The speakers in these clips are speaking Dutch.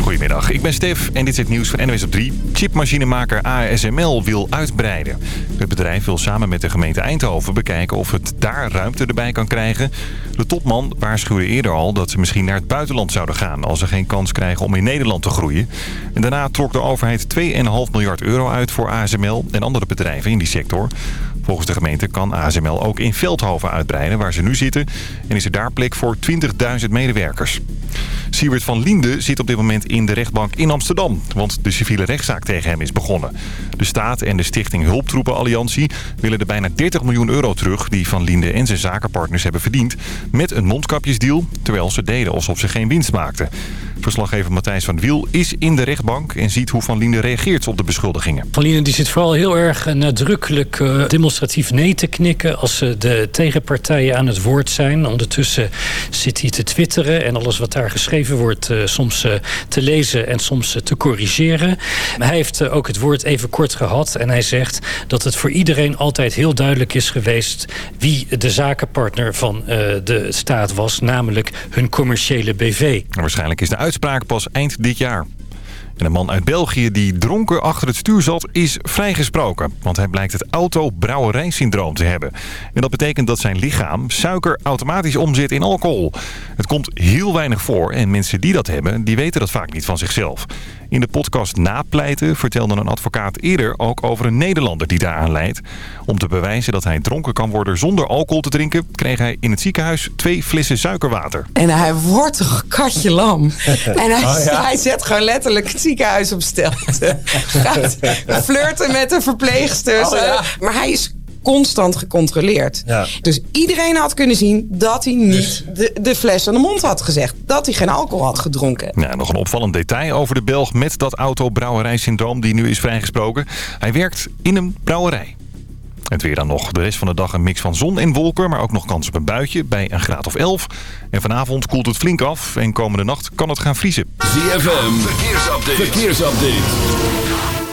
Goedemiddag, ik ben Stef en dit is het nieuws van NWS op 3. Chipmachinemaker ASML wil uitbreiden. Het bedrijf wil samen met de gemeente Eindhoven bekijken of het daar ruimte erbij kan krijgen. De topman waarschuwde eerder al dat ze misschien naar het buitenland zouden gaan... als ze geen kans krijgen om in Nederland te groeien. En daarna trok de overheid 2,5 miljard euro uit voor ASML en andere bedrijven in die sector. Volgens de gemeente kan ASML ook in Veldhoven uitbreiden, waar ze nu zitten. En is er daar plek voor 20.000 medewerkers. Siewert van Linde zit op dit moment in de rechtbank in Amsterdam. Want de civiele rechtszaak tegen hem is begonnen. De staat en de stichting Hulptroepenalliantie willen de bijna 30 miljoen euro terug... die Van Linde en zijn zakenpartners hebben verdiend... met een mondkapjesdeal, terwijl ze deden alsof ze geen winst maakten. Verslaggever Matthijs van Wiel is in de rechtbank... en ziet hoe Van Linde reageert op de beschuldigingen. Van Linde die zit vooral heel erg nadrukkelijk uh, demonstratief nee te knikken... als de tegenpartijen aan het woord zijn. Ondertussen zit hij te twitteren en alles wat daar geschreven wordt... Uh, soms uh, te lezen en soms te corrigeren. Hij heeft ook het woord even kort gehad en hij zegt... dat het voor iedereen altijd heel duidelijk is geweest... wie de zakenpartner van de staat was, namelijk hun commerciële BV. Waarschijnlijk is de uitspraak pas eind dit jaar. En een man uit België die dronken achter het stuur zat is vrijgesproken. Want hij blijkt het auto-brouwerijsyndroom te hebben. En dat betekent dat zijn lichaam suiker automatisch omzet in alcohol. Het komt heel weinig voor en mensen die dat hebben, die weten dat vaak niet van zichzelf. In de podcast Napleiten vertelde een advocaat eerder ook over een Nederlander die daaraan leidt. Om te bewijzen dat hij dronken kan worden zonder alcohol te drinken... kreeg hij in het ziekenhuis twee flessen suikerwater. En hij wordt toch katje lam. en hij, oh, ja? hij, zet gewoon letterlijk het ziekenhuis op stelte. Gaat flirten met de verpleegsters. Oh, ja. Maar hij is constant gecontroleerd. Ja. Dus iedereen had kunnen zien dat hij niet dus- de, de fles aan de mond had gezegd. Dat hij geen alcohol had gedronken. Ja, nog een opvallend detail over de Belg met dat autobrouwerijsyndroom die nu is vrijgesproken. Hij werkt in een brouwerij. Het weer dan nog. De rest van de dag een mix van zon en wolken, maar ook nog kans op een buitje bij een graad of 11. En vanavond koelt het flink af en komende nacht kan het gaan vriezen. ZFM, verkeersupdate. verkeersupdate.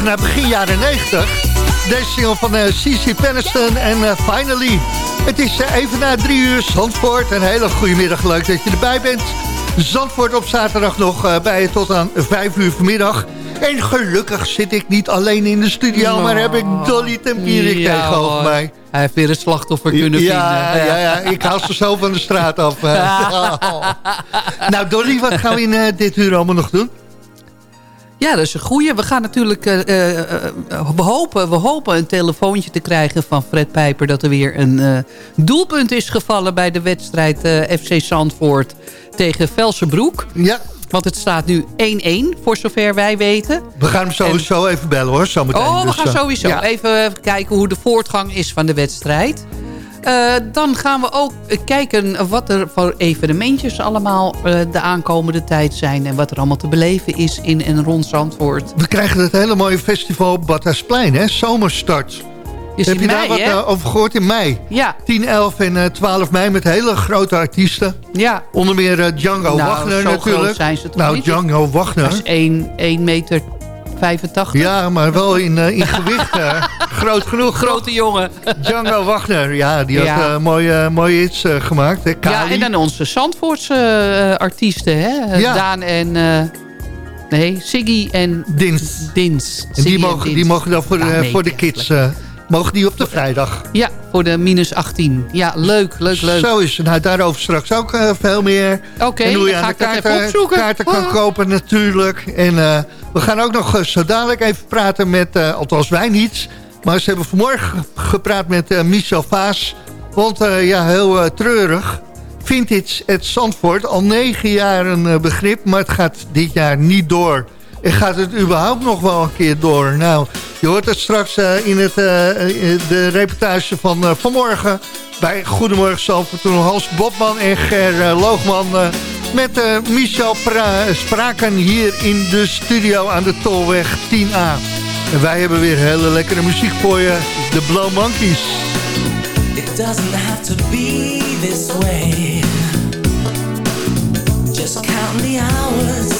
Terug naar begin jaren 90. Deze single van uh, Cici Peniston en uh, Finally. Het is uh, even na drie uur Zandvoort. Een hele goede middag, leuk dat je erbij bent. Zandvoort op zaterdag nog bij je tot aan vijf uur vanmiddag. En gelukkig zit ik niet alleen in de studio, maar heb ik Dolly Tempierik ja, tegenover mij. Hij heeft weer een slachtoffer kunnen ja, vinden. Ja, ja, ik haal ze zo van de straat af. nou Dolly, wat gaan we in dit uur allemaal nog doen? Ja, dat is een goeie. We gaan natuurlijk... Uh, uh, we, hopen, we hopen een telefoontje te krijgen van Fred Pijper... dat er weer een doelpunt is gevallen bij de wedstrijd FC Zandvoort tegen Velsenbroek. Ja. Want het staat nu 1-1, voor zover wij weten. We gaan hem sowieso even bellen hoor, zometeen. Oh, we dus, gaan sowieso ja. even kijken hoe de voortgang is van de wedstrijd. Uh, dan gaan we ook kijken wat er voor evenementjes allemaal uh, de aankomende tijd zijn. En wat er allemaal te beleven is in en rond Zandvoort. We krijgen het hele mooie festival Battersplein, hè? Zomerstart. Is Heb je mei, daar wat uh, over gehoord in mei? Ja. 10, 11 en 12 mei met hele grote artiesten. Ja. Onder meer Django nou, Wagner natuurlijk. Zijn ze toch nou, niet? Django Wagner. Dat is 1, 1 meter 85. Ja, maar wel in, uh, in gewicht. Uh, groot genoeg. Grote jongen. Django Wagner, ja, die ja. had uh, mooie, mooie hits gemaakt. Hè? Ja, en dan onze Zandvoortse artiesten. Hè? Ja. Daan en... nee, Siggy en Dins. Dins. En die, mogen, Dins. die mogen dan voor, voor de kids... Mogen die op de vrijdag? Ja, voor de minus 18. Ja, leuk, leuk, leuk. Zo is het. Nou, daarover straks ook uh, veel meer. Oké, okay, hoe je aan ga de kaarten, kaarten kan oh. kopen natuurlijk. En uh, we gaan ook nog uh, zo dadelijk even praten met, althans wij niet... maar ze hebben vanmorgen gepraat met Michel Vaas. Want ja, heel treurig. Vintage at Zandvoort, al negen jaar een begrip... maar het gaat dit jaar niet door... En gaat het überhaupt nog wel een keer door? Nou, je hoort het straks uh, in het, uh, de reportage van uh, vanmorgen... bij Goedemorgen Zalvoort. Toen Hans Bobman en Ger Loogman met Michel pra spraken hier in de studio aan de Tolweg 10A. En wij hebben weer hele lekkere muziek voor je. De Blow Monkeys. It doesn't have to be this way. Just the hours.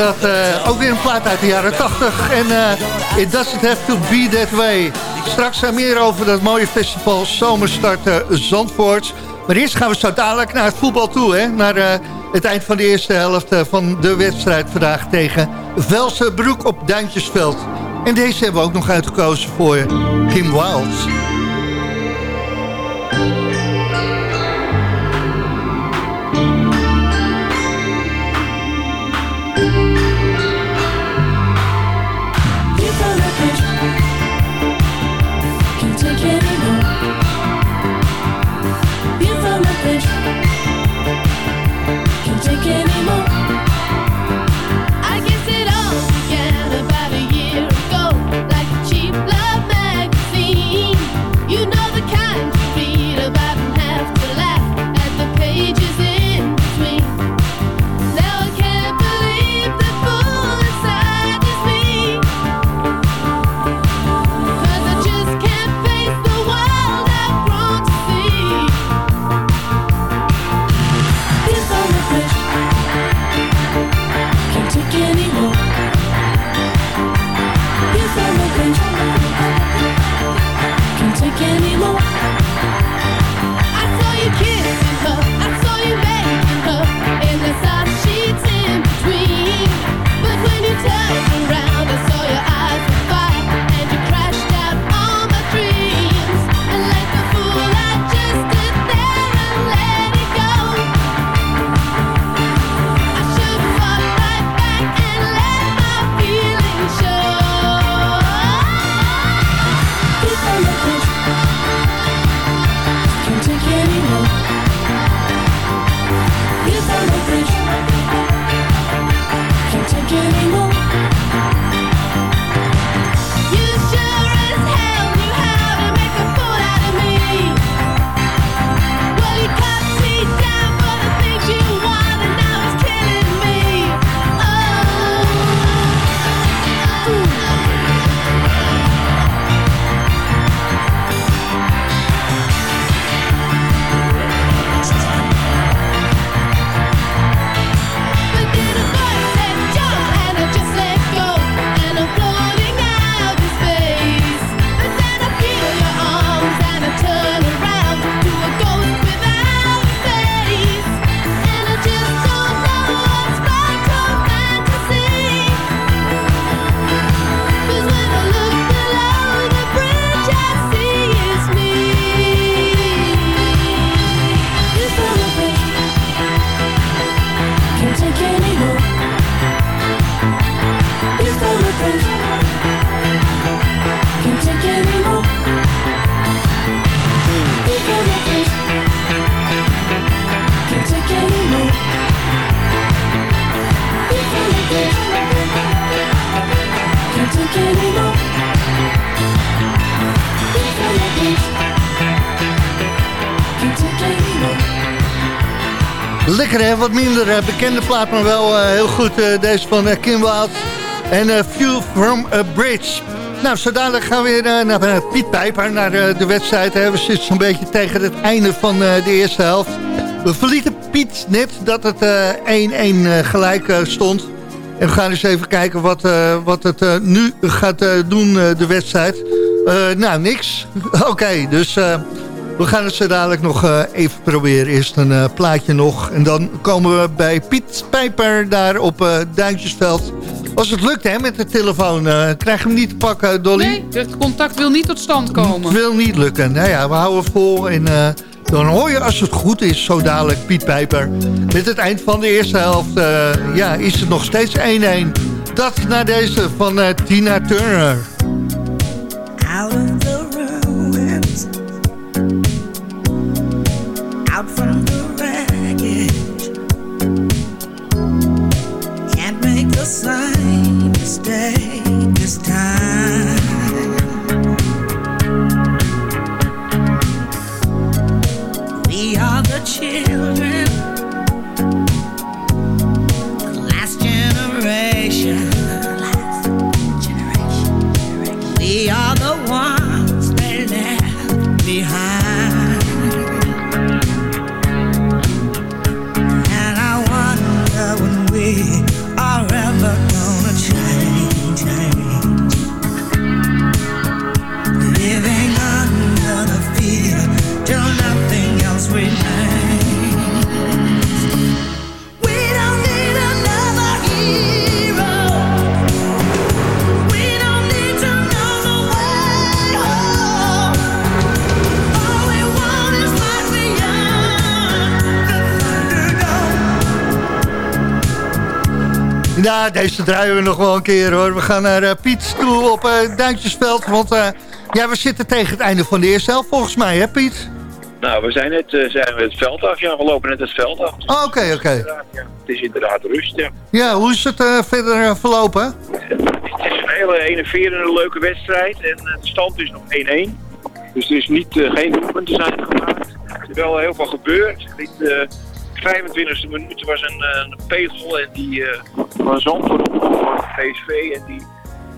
Dat eh, ook weer een plaat uit de jaren 80. En eh, It Doesn't Have To Be That Way. Straks uh, meer over dat mooie festival Zomerstart uh, Zandvoort. Maar eerst gaan we zo dadelijk naar het voetbal toe. Hè? Naar uh, het eind van de eerste helft uh, van de wedstrijd vandaag tegen Velsenbroek op Duintjesveld. En deze hebben we ook nog uitgekozen voor Kim Wilds. Wat minder eh, bekende plaat, maar wel eh, heel goed eh, deze van Kim Wilde en eh, View from a Bridge. Nou, zo dadelijk gaan we weer naar Piet Pijper, naar de wedstrijd. We zitten zo'n beetje tegen het einde van de eerste helft. We verlieten Piet net dat het eh, 1-1 eh, gelijk stond. En we gaan eens even kijken wat, wat het nu gaat doen, de wedstrijd. Nou, niks. Oké, dus... we gaan het zo dadelijk nog eh, even proberen. Eerst een eh, plaatje nog. En dan komen we bij Piet Pijper daar op eh Duintjesveld. Als het lukt hè, met de telefoon. krijg je hem niet te pakken, Dolly? Nee, het contact wil niet tot stand komen. Het wil niet lukken. Nou ja, we houden vol. En dan hoor je als het goed is, zo dadelijk Piet Pijper. Met het eind van de eerste helft ja, is het nog steeds 1-1. Dat na deze van Tina Turner. Ja, deze draaien we nog wel een keer hoor. We gaan naar eh, Piet toe op eh Duintjesveld. Want eh, ja, we zitten tegen het einde van de eerste helft volgens mij, hè Piet? Nou, we zijn net uh, zijn we het veld af. Ja, we lopen net het veld af. Oh, Oké, oké. Ja, het is inderdaad rust, ja. Ja, hoe is het verder verlopen? Het is een hele enerverende, leuke wedstrijd. En de stand is nog 1-1. Dus er is niet, geen doelpunten zijn gemaakt. Er is wel heel veel gebeurd. Niet, 25e minuut was een, eh, een pegel en die Zandvoort op van VSV. En die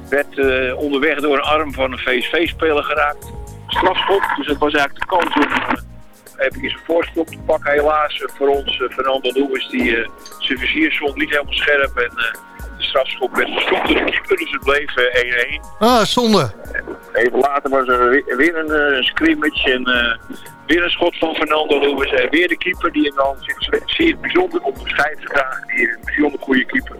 werd eh, onderweg door een arm van een VSV-speler geraakt. Strafschop, dus het was eigenlijk de kans om eh, even een voorschop te pakken. Helaas voor ons, Fernando Lewis, die zijn vizier stond niet helemaal scherp. En de strafschop werd door de keeper, dus het bleef eh, 1-1. Ah, zonde. Even later was er weer, een, eh, een scrimmage en eh, weer een schot van Fernando Lewis. En weer de keeper die hem dan zich zeer bijzonder op de schijf gedragen. Die een bijzonder goede keeper.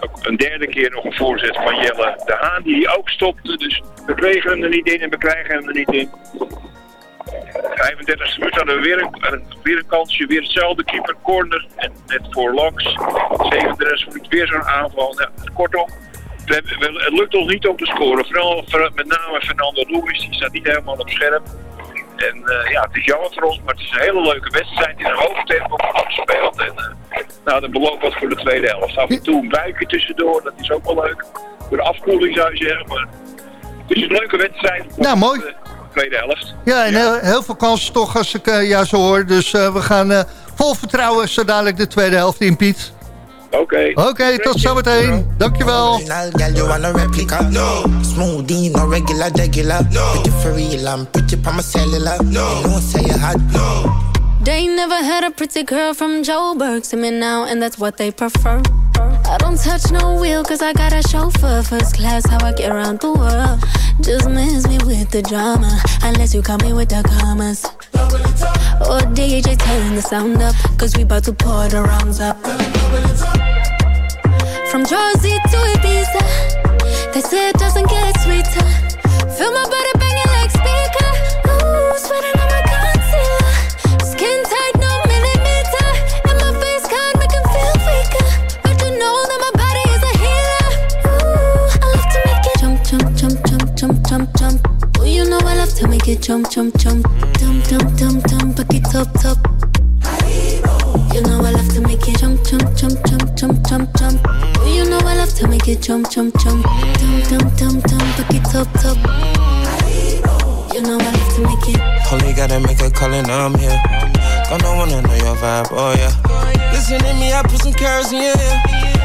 Ook een derde keer nog een voorzet van Jelle de Haan die ook stopte. Dus we kregen hem er niet in en we krijgen hem er niet in. 35e minuut hadden we weer een, weer een kansje, weer hetzelfde keeper, corner en net voorlangs. 37e minuut weer zo'n aanval. Kortom, we hebben, we- het lukt ons niet om te scoren. Vooral voor- met name Fernando Lewis, die staat niet helemaal op scherp. En eh, ja, het is jammer voor ons, maar het is een hele leuke wedstrijd in een hoog tempo wordt gespeeld. En uh, nou, dat belooft wat voor de tweede helft. Af en toe een buikje tussendoor, dat is ook wel leuk. Voor de afkoeling zou je zeggen, maar het is een leuke wedstrijd. Nou, mooi. De tweede helft. Ja, en heel, heel veel kansen toch als ik jou zo hoor. Dus eh, we gaan eh, vol vertrouwen zo dadelijk de tweede helft in, Piet. Oké. Oké, tot zometeen. Dankjewel. Original girl, you want a replica? No. Smoothie, no regular, regular. No. Pretty for real, I'm pretty pa my cellular. No. You know, say you hot. No. They never had a pretty girl from Joburg to me now, and that's what they prefer. I don't touch no wheel, cause I got a chauffeur. First class, how I get around the world. Just miss me with the drama, unless you come me with the commas. Oh, or DJ turn the sound up, cause we about to pour the rounds up. From Jersey to Ibiza, they say it doesn't get sweeter. Feel my body a and I'm here. Gonna wanna know your vibe, oh yeah. Listen to me, I put some carrots in your ear.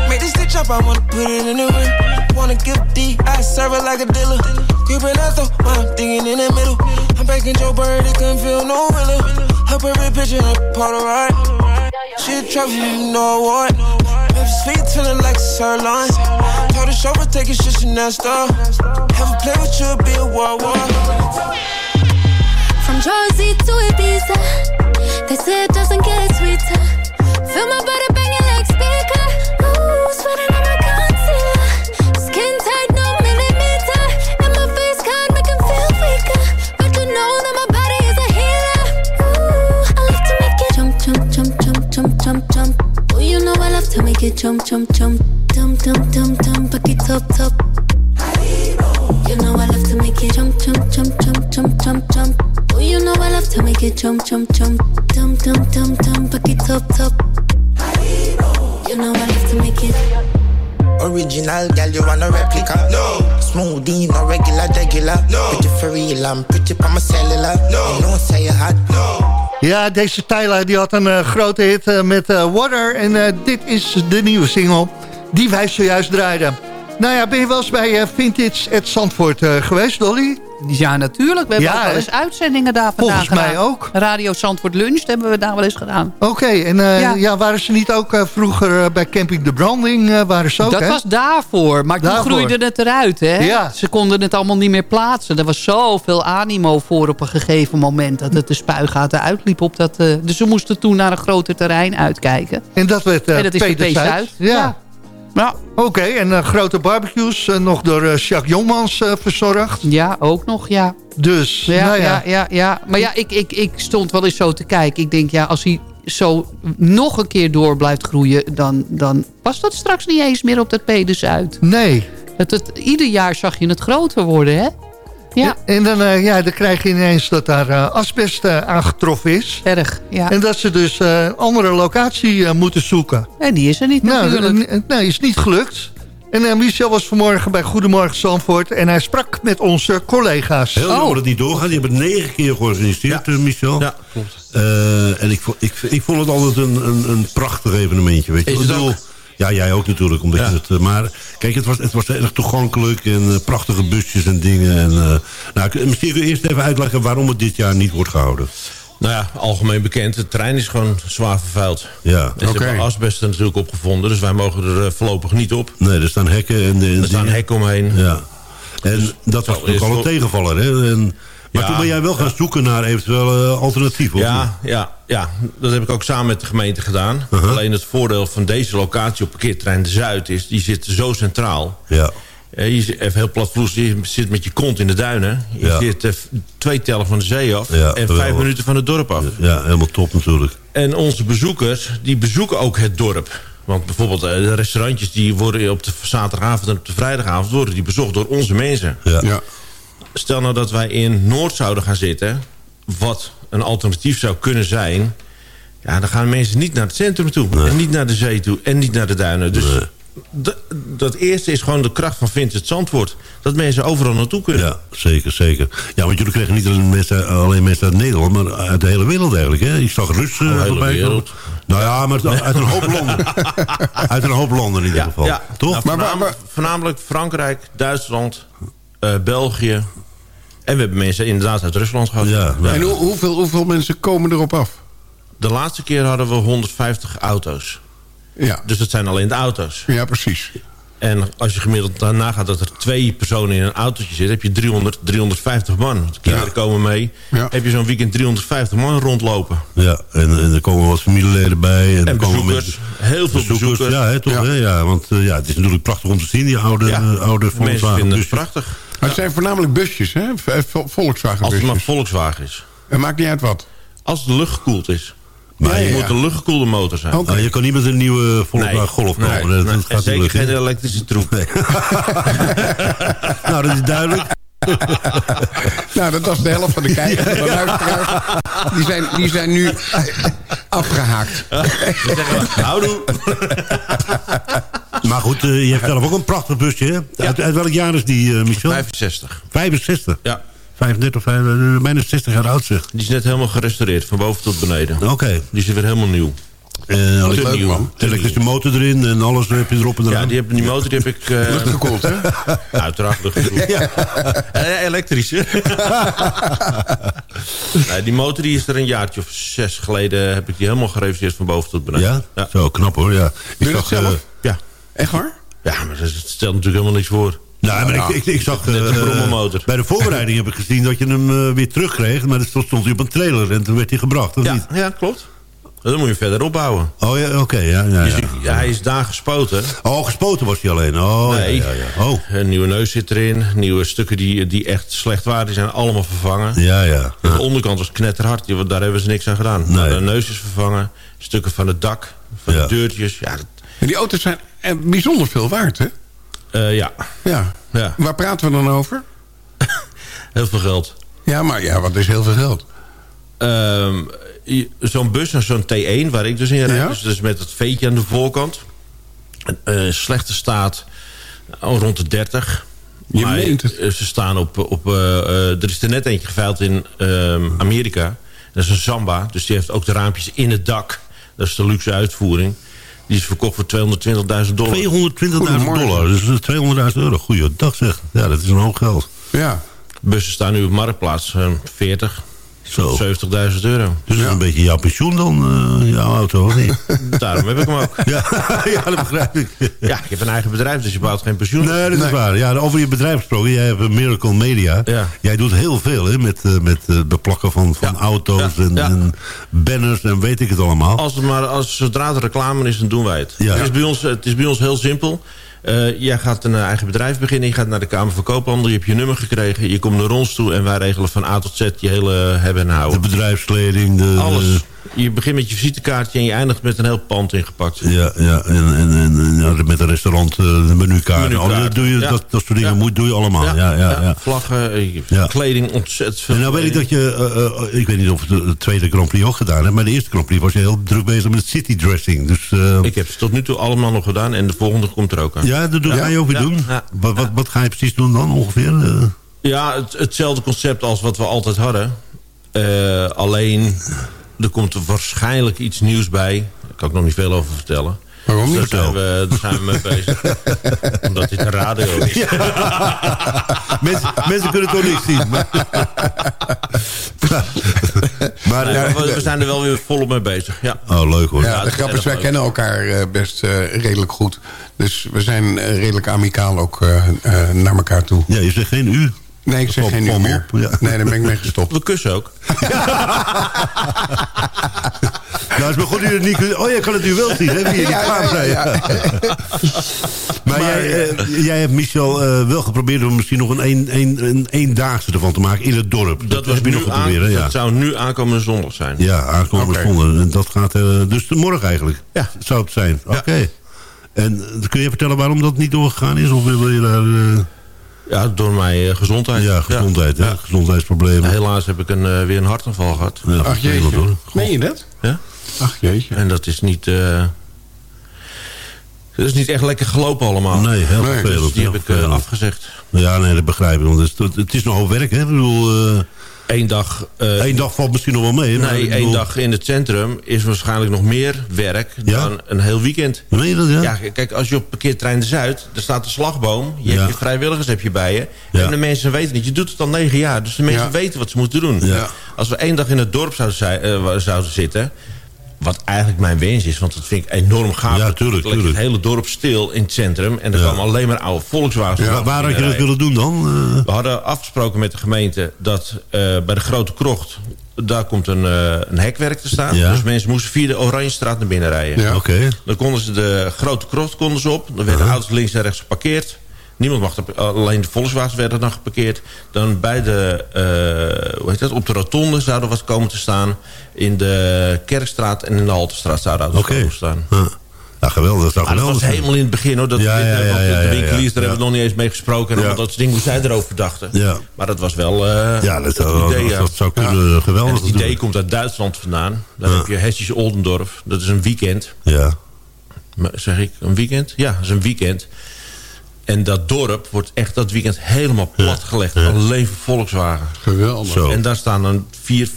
Make this stitch up, I wanna put it in the ring. Wanna give D, I serve it like a dealer. Creeping out though, while I'm thinking in the middle. I'm back in Joe Bird, it couldn't feel no realer. Her perfect picture, her Polaroid. She a trophy, you know what? Baby, sweet feeling like sirloin. Told the chauffeur, take it shit, she nasty. Have a play with you, be a war war. From Jersey to Ibiza, they say it doesn't get sweeter. Feel my body cellular. No. Say you hot. No. Ja, deze Tyler die had een eh, grote hit eh, met eh, Water. En dit is de nieuwe single die wij zojuist draaiden. Nou ja, ben je wel eens bij eh, Vintage at Zandvoort eh, geweest, Dolly? Ja, natuurlijk. We hebben Ja, ook wel eens uitzendingen daar vandaan Volgens mij gedaan. ook. Radio Zandvoort Lunch hebben we daar wel eens gedaan. Oké, en eh, Ja. ja. waren ze niet ook vroeger bij Camping de Branding? waren ze ook, dat hè? was daarvoor, maar Daarvoor. toen groeide het eruit. Hè? Ja. Ze konden het allemaal niet meer plaatsen. Er was zoveel animo voor op een gegeven moment... dat het de spuigaten uitliep. Op dat, dus ze moesten toen naar een groter terrein uitkijken. En dat werd en dat is Peter. Zuid. Ja. Ja. Oké, en eh, grote barbecues, eh, nog door eh, Jacques Jongmans verzorgd. ja, ook nog, ja. Dus, Ja, nou ja. ja. Ja, ja, Maar ja, ik, ik, ik stond wel eens zo te kijken. Ik denk, ja, als hij zo nog een keer door blijft groeien... dan, dan was dat straks niet eens meer op dat P Zuid. Nee. Het, ieder jaar zag je het groter worden, hè? Ja, En dan, eh, ja, dan krijg je ineens dat daar eh, asbest eh, aangetroffen is. erg. Ja. En dat ze dus eh, een andere locatie eh, moeten zoeken. En die is er niet Nou, natuurlijk. nee, is niet gelukt. En eh, Michel was vanmorgen bij Goedemorgen Zandvoort... en hij sprak met onze collega's. Heel Oh. jammer dat het niet doorgaat. Die hebben het negen keer georganiseerd, Michel. Ja, klopt. Eh, en ik, ik, ik vond het altijd een, een, een prachtig evenementje. Weet je. Is Ik het bedoel, ook? Ja, jij ook natuurlijk. Omdat Ja. je het, eh, maar kijk, het was, het was erg toegankelijk en eh, prachtige busjes en dingen. En, eh, nou, ik- misschien kun je eerst even uitleggen waarom het dit jaar niet wordt gehouden. Nou ja, algemeen bekend. Het terrein is gewoon zwaar vervuild. Ja, En ze hebben asbest er natuurlijk opgevonden. Dus wij mogen er eh, voorlopig niet op. nee, er staan hekken en, en Er staan dingen. hekken omheen. Ja. En dat was natuurlijk al een tegenvaller. Hè? En, maar Ja, toen ben jij wel gaan zoeken naar eventueel alternatieven. Ja, ja, ja, dat heb ik ook samen met de gemeente gedaan. Uh-huh. Alleen het voordeel van deze locatie op parkeerterrein de Zuid is... die zit zo centraal. Ja. Eh, Je zit even heel platvloers, je zit met je kont in de duinen. Je Ja. zit eh, twee tellen van de zee af Ja, en vijf geweldig. minuten van het dorp af. ja, helemaal top natuurlijk. En onze bezoekers, die bezoeken ook het dorp. Want bijvoorbeeld eh, de restaurantjes die worden op de zaterdagavond en op de vrijdagavond... worden die bezocht door onze mensen. Ja. Ja. Stel nou dat wij in Noord zouden gaan zitten... wat een alternatief zou kunnen zijn... ja, dan gaan mensen niet naar het centrum toe. En niet naar de zee toe. En niet naar de duinen. Dus dat eerste is gewoon de kracht van Vincent Zandvoort. Dat mensen overal naartoe kunnen. Ja, zeker, zeker. Ja, want jullie kregen niet alleen mensen, alleen mensen uit Nederland, maar uit de hele wereld eigenlijk. Hè? Ik zag Russen de hele wereld. Nou ja, maar uit een hoop landen. uit een hoop landen in ieder Ja, geval. ja. Toch? Nou, voornamelijk, voornamelijk Frankrijk, Duitsland, eh, België. En we hebben mensen inderdaad uit Rusland gehad. Ja, ja. En hoe, hoeveel, hoeveel mensen komen erop af? De laatste keer hadden we 150 auto's. Ja, Dus dat zijn alleen de auto's. ja precies. En als je gemiddeld daarna gaat dat er twee personen in een autootje zitten... heb je 300, 350 man. Want de kinderen komen mee. Ja. Heb je zo'n weekend 350 man rondlopen. Ja, en, en er komen wat familieleden bij. En, En er komen bezoekers. mensen- Heel veel bezoekers. Ja, hè, toch? Ja. Hè? Ja, want eh, ja, het is natuurlijk prachtig om te zien, die oude, Ja, eh, oude Mensen Volkswagen vinden het busjes. prachtig. Maar het zijn voornamelijk busjes, hè? Vol- Volkswagen Als het maar. Volkswagen is. Het maakt niet uit wat. Als de lucht gekoeld is. Maar Ja, het ja, moet een luchtgekoelde motor zijn. Ah, je kan niet met een nieuwe Volkswagen Nee. Golf komen. Nee, dat, nee. dat En gaat niet zeker geen elektrische troep. Nee. nou, dat is duidelijk. Nou, dat was de helft van de kijkers. luisteraars. Die zijn, die zijn nu afgehaakt. Houdoe. Maar goed, eh, je hebt zelf ook een prachtig busje, hè? Uit, uit welk jaar is die, eh, Michel? 65. 65? Ja. 35, 35, bijna 60 jaar oud, zeg. Die is net helemaal gerestaureerd. Van boven tot beneden. Oké. Die is weer helemaal nieuw. Eh, Te elektrische- nieuw. Te elektrische motor erin en alles heb je erop en eraan. Ja, die, heb, die motor die heb ik... eh, Luchtgekoeld, hè? Uiteraard luchtgekoeld. Ja. Eh, elektrisch, hè? nee, die motor die is er een jaartje of zes geleden... heb ik die helemaal gereviseerd van boven tot beneden. Ja? Zo, knap hoor, ja. Ik dat zag, eh, zelf? Ja. Echt waar? Ja, maar dat stelt natuurlijk helemaal niks voor. Nou, maar ik, ik, ik zag... Eh, bij de voorbereiding heb ik gezien dat je hem eh, weer terugkreeg. Maar dat stond stond hij op een trailer en toen werd hij gebracht, of niet? Ja, klopt. Dan moet je verder opbouwen. Oh ja, oké. ja, ja, Je ja. hij is daar gespoten. Oh, gespoten was hij alleen. Oh, Nee. ja, ja, ja. Oh, Een nieuwe neus zit erin. Nieuwe stukken die, die echt slecht waren, die zijn allemaal vervangen. ja, ja. De onderkant was knetterhard, daar hebben ze niks aan gedaan. Nee. De neus is vervangen, stukken van het dak, van Ja. de deurtjes. Ja, dat- En die auto's zijn eh, bijzonder veel waard, hè? eh, ja. Ja. ja, Waar praten we dan over? heel veel geld. Ja, maar ja, wat is heel veel geld? Ehm, je- zo'n bus, zo'n T1, waar ik dus in rijd. Ja. Dus, dus met het veetje aan de voorkant. Slechte staat. Oh, rond de 30. Je Maar, meent het. eh, Ze staan op... op eh, eh, er is er net eentje geveild in ehm, Amerika. Dat is een Samba. Dus die heeft ook de raampjes in het dak. Dat is de luxe uitvoering. Die is verkocht voor 220.000 dollar. 220.000 dollar, dus 200.000 euro. Goeiedag zeg. Ja, dat is een hoop geld. Ja. Bussen staan nu op Marktplaats. eh, 40, Zo. 70.000 euro. Dus dat is een beetje jouw pensioen dan, eh, jouw auto, of niet? Daarom heb ik hem ook. Ja, ja dat begrijp ik. Ja, ik heb een eigen bedrijf, dus je bouwt geen pensioen. Nee, dat is waar. Ja, over je bedrijf gesproken. Jij hebt een Miracle Media. Ja. Jij doet heel veel hè, met, eh, met eh, beplakken van, van auto's En, ja. en banners en weet ik het allemaal. Als het maar, als, zodra het reclame is, dan doen wij het. Ja. Het, is bij ons, het is bij ons heel simpel. Eh, jij gaat een eigen bedrijf beginnen. Je gaat naar de Kamer van Koophandel. Je hebt je nummer gekregen. Je komt naar ons toe. En wij regelen van A tot Z je hele hebben en De houden. bedrijfskleding. De, Alles. Je begint met je visitekaartje en je eindigt met een heel pand ingepakt. Ja, ja en, en, en, ja, met een restaurant, eh, de menukaart. Menukaart, Oh, dat, doe je, ja. dat, dat soort dingen moet, doe je allemaal. Ja, ja, ja, Vlaggen, eh, kleding, ontzettend veel. En nou weet ik dat je, eh, ik weet niet of het de tweede Grand Prix ook gedaan hebt, maar de eerste Grand Prix was je heel druk bezig met city dressing. Dus, Ik heb ze tot nu toe allemaal nog gedaan en de volgende komt er ook aan. ja, dat doe- ga je ook weer doen. Wat, wat, wat ga je precies doen dan ongeveer? Ja, het, hetzelfde concept als wat we altijd hadden. Alleen, er komt er waarschijnlijk iets nieuws bij. Daar kan ik nog niet veel over vertellen. Waarom Dus niet? daar zijn, we, daar zijn we mee bezig. Omdat dit een radio is. mensen, mensen kunnen het toch niet zien. Maar, maar, Nee, eh, maar we, we zijn er wel weer volop mee bezig. Ja. oh, leuk hoor. Ja, de grap is, wij kennen elkaar eh, best eh, redelijk goed. Dus we zijn redelijk amicaal ook eh, eh, naar elkaar toe. Ja, je zegt geen u. Nee, ik zeg geen meer. op, ja. Nee, daar ben ik mee gestopt. We kussen ook. Nou, is begon u het niet kunnen- Oh, jij kan het nu wel zien, hè? Wie je die kwaad zei. Maar, jij, eh, jij hebt Michel eh, wel geprobeerd om misschien nog een, een, een, een eendaagse ervan te maken in het dorp. Dat, was heb je nog geprobeerd? Ja. dat zou nu aankomende zondag zijn. Ja, aankomende zondag. En dat gaat eh, dus morgen eigenlijk. Ja. Zou het zijn. Oké. En eh, kun je vertellen waarom dat niet doorgegaan is? Of wil je daar... eh, Ja, door mijn eh, gezondheid. ja, gezondheid, hè? Gezondheidsproblemen. Helaas heb ik een, eh, weer een hartaanval gehad. Ja, Ach jeetje. Meen je dat? Ja? Ach jeetje. En dat is niet... eh dat is niet echt lekker gelopen allemaal. Nee, heel Nee, Dus die heel heb ik eh, afgezegd. Ja, nee, dat begrijp ik. Want het, is, het is nogal werk, hè? Ik bedoel, eh Eén dag... eh, één dag valt misschien nog wel mee. Nee, één dag in het centrum is waarschijnlijk nog meer werk Ja? dan een heel weekend. Meen je dat, ja? Ja, kijk, als je op parkeertrein de Zuid, daar staat de slagboom. Je Ja. hebt je vrijwilligers heb je bij je. En de mensen weten niet. Je doet het al negen jaar, dus de mensen weten wat ze moeten doen. Ja. Als we één dag in het dorp zouden, eh, zouden zitten... wat eigenlijk mijn wens is, want dat vind ik enorm gaaf. Ja, tuurlijk, het hele dorp stil in het centrum. En er Ja. komen alleen maar oude Volkswagens. Waar, waar had je dat willen doen dan? Eh, We hadden afgesproken met de gemeente dat eh, bij de Grote Krocht... daar komt een, eh, een hekwerk te staan. Ja. Dus mensen moesten via de Oranjestraat naar binnen rijden. Ja. Oké. Dan konden ze de Grote Krocht konden ze op. Dan werden auto's links en rechts geparkeerd. Niemand mag er, alleen de Volkswagens werden dan geparkeerd. Dan bij de, eh, hoe heet dat, op de rotonde zouden wat komen te staan. In de Kerkstraat en in de Haltestraat zouden auto's Oké. komen te staan. Ja. Ja, geweldig. Dat dat was helemaal in het begin hoor. Dat, Ja, ja, eh, ja, de winkeliers, daar hebben we nog niet eens mee gesproken. En dat soort dingen hoe zij erover dachten. Ja. Maar dat was wel eh, Ja, dat, zou- idee. dat, zou kunnen En geweldig het idee doen. komt uit Duitsland vandaan. Dan heb je Hessisch Oldendorf. Dat is een weekend. Ja. Maar Zeg ik een weekend? Ja, dat is een weekend. En dat dorp wordt echt dat weekend helemaal platgelegd. Alleen voor Volkswagen. Geweldig. Zo. En daar staan dan 4.000,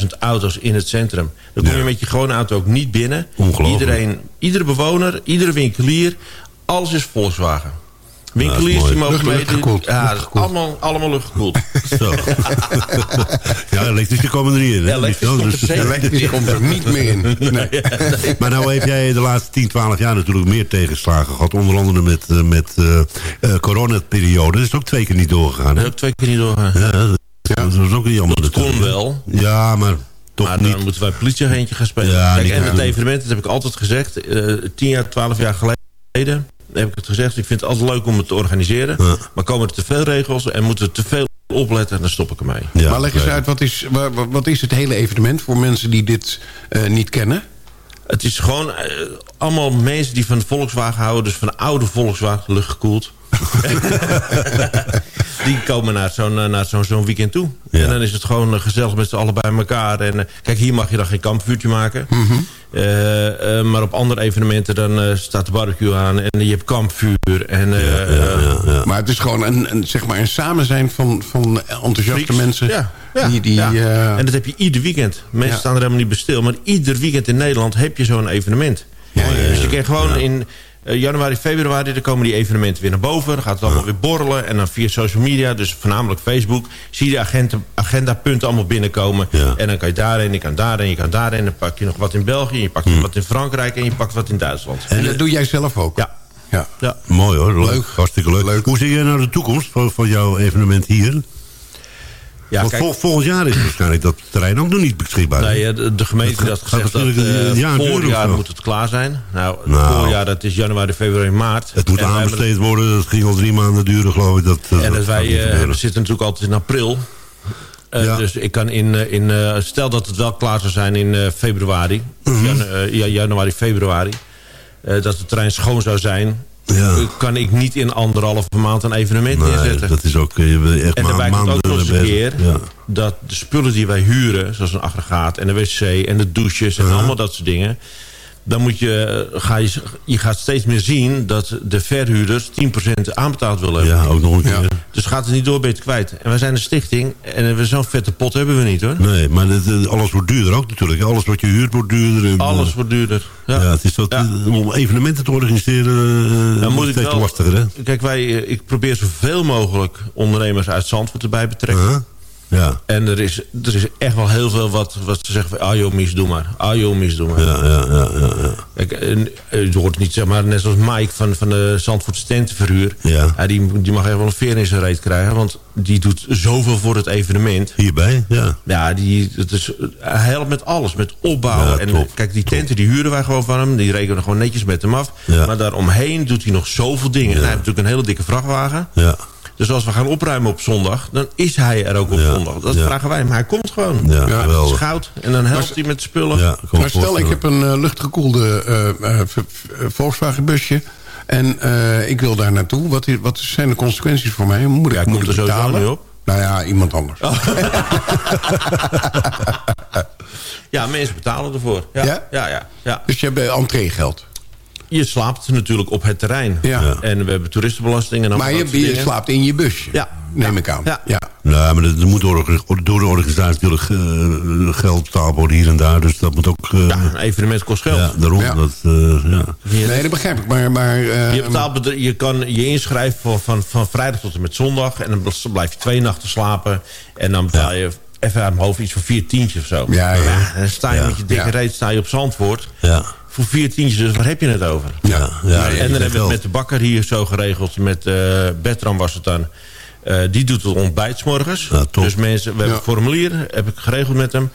5.000 auto's in het centrum. Dan kom je Ja. met je gewone auto ook niet binnen. Ongelooflijk. Iedereen, iedere bewoner, iedere winkelier, alles is Volkswagen. Winkeliers die mogen Ja, allemaal, allemaal luchtgekoeld. Zo. ja, elektrische komen er niet in. hè, Elektrisch Michel? komt er Dus- Elektrisch komt er niet meer in. Nee. Maar nou heb jij de laatste 10, 12 jaar natuurlijk meer tegenslagen gehad. Onder andere met, eh, met eh eh, coronaperiode. Dat is ook twee keer niet doorgegaan. Dat ik twee keer niet doorgaan. Ja, dat, dat was ook een jammer. Dat kon wel. Ja, maar toch Maar niet. dan moeten wij politieagentje gaan spelen. Ja, Kijk, en het evenement, dat heb ik altijd gezegd. eh 10 jaar, 12 jaar geleden heb ik het gezegd. Ik vind het altijd leuk om het te organiseren. Ja. Maar komen er te veel regels en moeten we te veel opletten... dan stop ik ermee. Ja, maar leg eens uit, wat is, wa- wa- wat is het hele evenement voor mensen die dit eh, niet kennen? Het is gewoon eh, allemaal mensen die van de Volkswagen houden. Dus van de oude Volkswagen, luchtgekoeld. die komen naar zo'n eh, naar zo'n zo'n weekend toe. En dan is het gewoon eh, gezellig met z'n allen bij elkaar. En, eh, kijk, hier mag je dan geen kampvuurtje maken. Mhm. Eh, eh, maar op andere evenementen dan eh, staat de barbecue aan en je hebt kampvuur. En, eh, Maar het is gewoon een, een, zeg maar een samenzijn van, van enthousiaste Freaks. mensen. Ja, ja, die, die, ja. eh, En dat heb je ieder weekend. Mensen Ja. staan er helemaal niet bij stil. Maar ieder weekend in Nederland heb je zo'n evenement. Dus je kan gewoon in eh, januari, februari... dan komen die evenementen weer naar boven. Dan gaat het allemaal weer borrelen. En dan via social media, dus voornamelijk Facebook... zie je de agenda, agendapunten allemaal binnenkomen. En dan kan je daarheen, je kan daarheen, je kan daarheen. Dan pak je nog wat in België, je pakt Hm. nog wat in Frankrijk... en je pakt wat in Duitsland. en dat doe jij zelf ook? Ja. ja. ja. Mooi hoor, leuk. Hartstikke leuk. Hoe zie jij nou de toekomst van, van jouw evenement hier? Ja, Want kijk- vol- volgend jaar is waarschijnlijk dat terrein ook nog niet beschikbaar. Nee, eh, de, de gemeente had gaat gezegd dat uh, of voorjaar moet het klaar zijn. Nou, Nou. voorjaar dat is januari, februari, maart. Het moet aanbesteed worden. Dat ging al drie maanden duren, geloof ik. Dat, eh, En dat wij, eh, we zitten natuurlijk altijd in april. Ja. Dus ik kan in, in stel dat het wel klaar zou zijn in februari, ja, januari, februari, dat het terrein schoon zou zijn, Ja. eh, kan ik niet in anderhalve maand een evenement Nee, neerzetten. dat is ook eh, je bent echt En daarbij komt ook nog eens een keer Ja. dat de spullen die wij huren, zoals een aggregaat en de wc en de douches en allemaal dat soort dingen, dan moet je, eh, ga je, je gaat steeds meer zien dat de verhuurders 10% aanbetaald willen hebben. Ja, ook nog een keer. Dus gaat het niet door, het kwijt. En wij zijn een stichting en we zo'n vette pot hebben we niet hoor. Nee, maar dit, alles wordt duurder ook natuurlijk. Alles wat je huurt wordt duurder. En, Alles eh, wordt duurder. Ja, het is wat, eh, om evenementen te organiseren uh, Dan moet ik steeds wel, lastiger, hè? Kijk, wij, ik probeer zoveel mogelijk ondernemers uit Zandvoort erbij betrekken. Ja. En er is, er is echt wel heel veel wat, wat ze zeggen van... ah joh, mis, doe maar. Ah joh, mis, doe maar. Ja, ja, ja, ja, ja. Kijk, en, eh, je hoort niet, zeg maar, net zoals Mike van, van de Zandvoort Stentenverhuur. Ja. die, die mag echt wel een veer in zijn reet krijgen. Want die doet zoveel voor het evenement. Hierbij, ja. Ja, die, het is, hij helpt met alles. Met opbouwen. Ja, en top, kijk, die tenten die huren wij gewoon van hem. Die rekenen gewoon netjes met hem af. Ja. Maar daaromheen doet hij nog zoveel dingen. En hij heeft natuurlijk een hele dikke vrachtwagen. Ja. Dus als we gaan opruimen op zondag, dan is hij er ook op zondag. Dat ja. vragen wij, maar hij komt gewoon. Ja, Ja, is goud. En dan helpt hij met de spullen. maar stel, ik heb een eh, luchtgekoelde eh, eh, v- v- Volkswagen busje. En eh, ik wil daar naartoe. Wat, wat zijn de consequenties voor mij? Moet ik, Ja, moet ik er betalen? niet op. Nou ja, iemand anders. Ja, mensen betalen ervoor. Ja, Ja? ja, ja. Dus je hebt entreegeld. Je slaapt natuurlijk op het terrein. Ja. En we hebben toeristenbelasting. En Maar allemaal je, dat slaapt in je busje. Ja. Neem ik aan. Ja. ja. Nou, maar er moet door, door de organisatie natuurlijk eh, geld betaald worden hier en daar. Dus dat moet ook... eh, Ja, een evenement kost geld. Ja, daarom. Ja. Dat, eh, ja. Nee, dat begrijp ik. Maar, maar eh, Je, betaalt, je kan je inschrijven van, van, van vrijdag tot en met zondag. En dan blijf je twee nachten slapen. En dan betaal je even uit mijn hoofd iets voor vier tientjes of zo. Ja, ja. dan sta je Ja. met je dikke Ja. reet sta je op Zandvoort. Ja. Voor vier tientjes, dus waar heb je het over? Ja, ja, en dan hebben we het met de bakker hier zo geregeld. Met eh Bertram was het dan. Eh, die doet het ontbijt 's morgens. Ja, dus mensen, we hebben Ja. formulieren, heb ik geregeld met hem.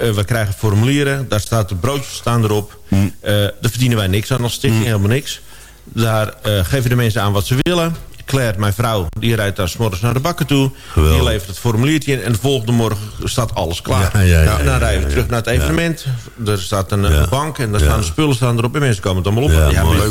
Eh, we krijgen formulieren, daar staat de broodjes staan erop. Hm. Eh, daar verdienen wij niks aan als stichting, helemaal niks. Daar geven de mensen aan wat ze willen. Claire, mijn vrouw, die rijdt daar 's morgens naar de bakker toe. Geweldig. Die levert het formuliertje in. En de volgende morgen staat alles klaar. Ja, ja, ja, en dan rijden we terug naar het evenement. Er staat een, bank en daar staan de spullen staan erop. En mensen komen het allemaal op.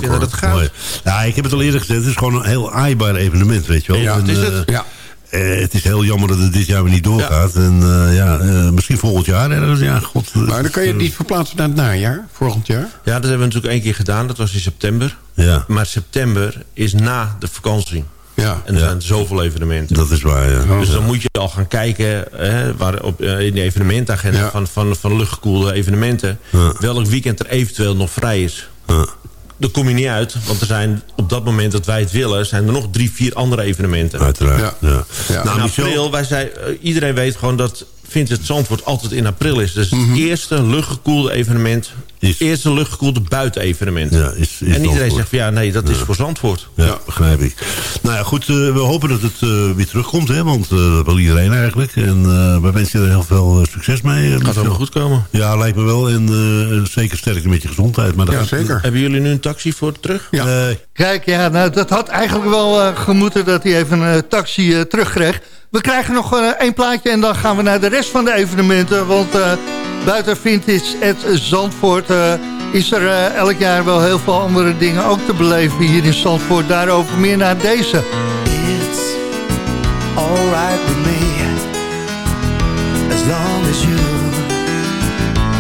Ja, dat goud. Mooi. Ja, ik heb het al eerder gezegd. Het is gewoon een heel aaibaar evenement, weet je wel. Ja, het is het. eh, ja. Eh, het is heel jammer dat het dit jaar weer niet doorgaat. En eh, ja, eh, misschien volgend jaar ergens. Ja, god. Maar dan kan je die verplaatsen naar het najaar, volgend jaar. Ja, dat hebben we natuurlijk één keer gedaan. Dat was in september. Ja, Maar september is na de vakantie. Ja. En er Ja. zijn zoveel evenementen. dat is waar, ja. Dus dan moet je al gaan kijken hè, waar op, in de evenementagenda Ja. van, van, van luchtgekoelde evenementen. Ja. Welk weekend er eventueel nog vrij is. Daar kom je niet uit, want er zijn op dat moment dat wij het willen... zijn er nog drie, vier andere evenementen. Uiteraard, Ja. ja. Ja. Nou, in Michel- april, wij zei, eh, iedereen weet gewoon dat Vincent Zandvoort altijd in april is. Dus Mhm. het eerste luchtgekoelde evenement, het eerste luchtgekoelde buitenevenement. Ja, is, is en iedereen Zandvoort. zegt van ja, nee, dat is voor Zandvoort. Ja, begrijp ik. Nou ja, goed, eh, we hopen dat het eh, weer terugkomt, hè, want eh, dat wil iedereen eigenlijk. En eh we wensen je er heel veel succes mee. eh, Gaat Michel. helemaal goed komen. Ja, lijkt me wel. En eh, zeker sterkte met je gezondheid. Maar dat Ja, gaat- zeker. Hebben jullie nu een taxi voor terug? Ja. Nee. Kijk, ja, nou, dat had eigenlijk wel gemoeten dat hij even een taxi terugkreeg. We krijgen nog eh, één plaatje en dan gaan we naar de rest van de evenementen. Want eh, buiten Vintage at Zandvoort eh, is er elk jaar wel heel veel andere dingen ook te beleven hier in Zandvoort. Daarover meer naar deze. It's alright with me as long as you